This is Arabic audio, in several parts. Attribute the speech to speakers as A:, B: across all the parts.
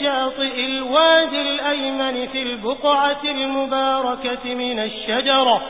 A: شاطئ الوادي الأيمن في البقعة المباركة من الشجرة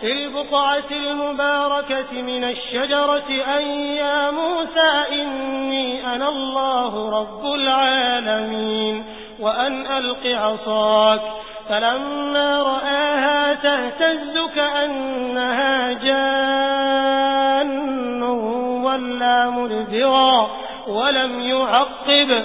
A: في البقعة المباركة من الشجرة أن يا موسى إني أنا الله رب العالمين وأن ألق عصاك. فلما رآها تهتز كأنها جان ولا مدبرا ولم يعقب.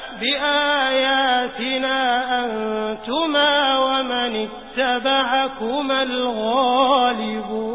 A: بآياتنا أنتما ومن اتبعكما الغالبون